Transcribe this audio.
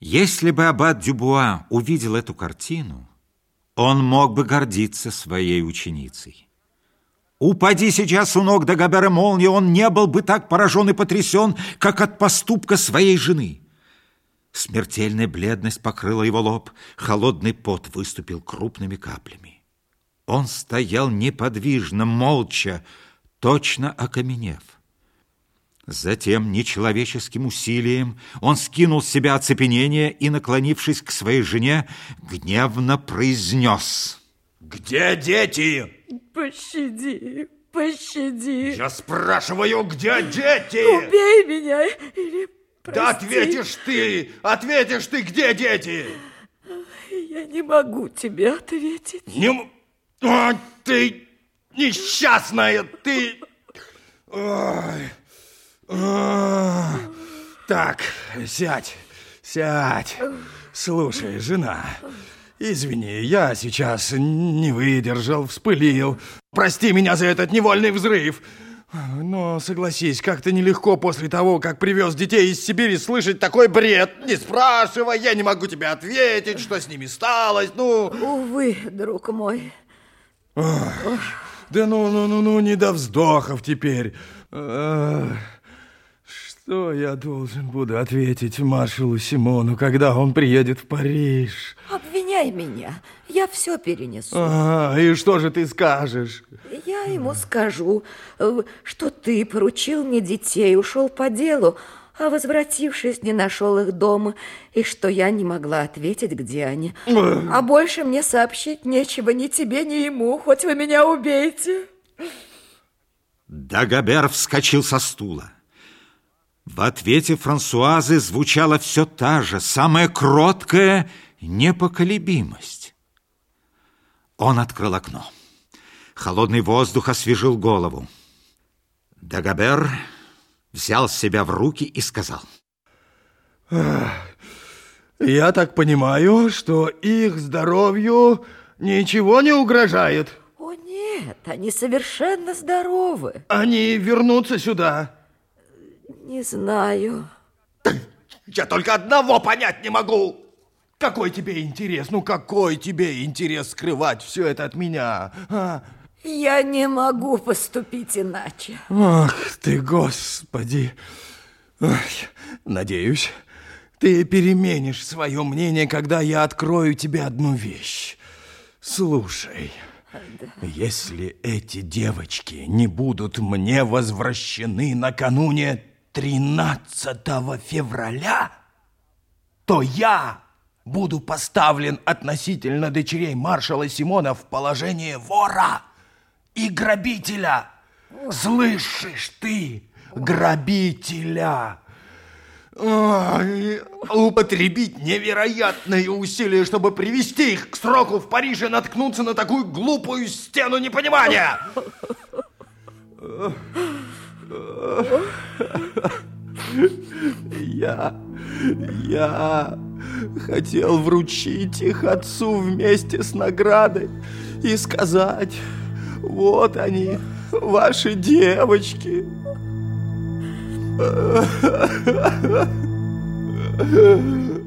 Если бы аббат Дюбуа увидел эту картину, он мог бы гордиться своей ученицей. Упади сейчас у ног Дагобера молнии, он не был бы так поражен и потрясен, как от поступка своей жены. Смертельная бледность покрыла его лоб, холодный пот выступил крупными каплями. Он стоял неподвижно, молча, точно окаменев. Затем нечеловеческим усилием он скинул с себя оцепенение и, наклонившись к своей жене, гневно произнес. «Где дети?» «Пощади, пощади!» «Я спрашиваю, где дети?» «Убей меня или прости!» «Да ответишь ты! Ответишь ты, где дети?» «Я не могу тебе ответить!» «Не... О, ты несчастная! Ты...» Ой... Так, сядь, сядь. Слушай, жена, извини, я сейчас не выдержал, вспылил. Прости меня за этот невольный взрыв. Но согласись, как-то нелегко после того, как привез детей из Сибири, слышать такой бред. Не спрашивай, я не могу тебе ответить, что с ними сталось, ну... Увы, друг мой. Ох, да ну, ну, ну, ну, не до вздохов теперь. Ах. Что я должен буду ответить маршалу Симону, когда он приедет в Париж? Обвиняй меня, я все перенесу. А, и что же ты скажешь? Я ему скажу, э, что ты поручил мне детей, ушел по делу, а возвратившись, не нашел их дома, и что я не могла ответить, где они. А больше мне сообщить нечего ни тебе, ни ему, хоть вы меня убейте. Дагобер вскочил со стула. В ответе Франсуазы звучала все та же, самая кроткая непоколебимость. Он открыл окно. Холодный воздух освежил голову. Дагобер взял себя в руки и сказал. «Я так понимаю, что их здоровью ничего не угрожает?» «О, нет, они совершенно здоровы». «Они вернутся сюда?» Не знаю. Я только одного понять не могу. Какой тебе интерес? Ну, какой тебе интерес скрывать все это от меня? А? Я не могу поступить иначе. Ах ты, Господи. Ой, надеюсь, ты переменишь свое мнение, когда я открою тебе одну вещь. Слушай, да. если эти девочки не будут мне возвращены накануне 13 февраля, то я буду поставлен относительно дочерей маршала Симона в положение вора и грабителя. Слышишь ты, грабителя? Ой, употребить невероятные усилия, чтобы привести их к сроку в Париже, наткнуться на такую глупую стену непонимания. Я... я хотел вручить их отцу вместе с наградой и сказать, вот они, ваши девочки.